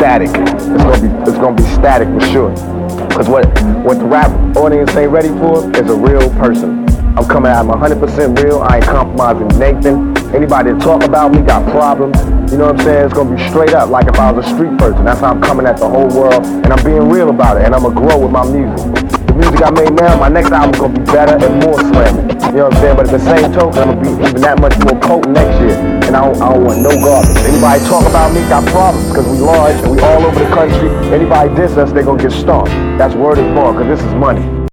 static. It's gonna be it's gonna be static for sure. Cause what what the rap audience ain't ready for is a real person. I'm coming out, I'm 100% real. I ain't compromising Nathan. Anybody that talk about me got problems. You know what I'm saying? It's gonna be straight up, like if I was a street person. That's how I'm coming at the whole world, and I'm being real about it. And I'm gonna grow with my music. The music I made now, my next album's gonna be better and more slamming. You know what I'm saying? But at the same token, I'm gonna be even that much more potent next year. And I don't, I don't want no garbage. Anybody talk about me got problems because we large and we all over the country. Anybody diss us, they gonna get stomped. That's word of bond, because this is money.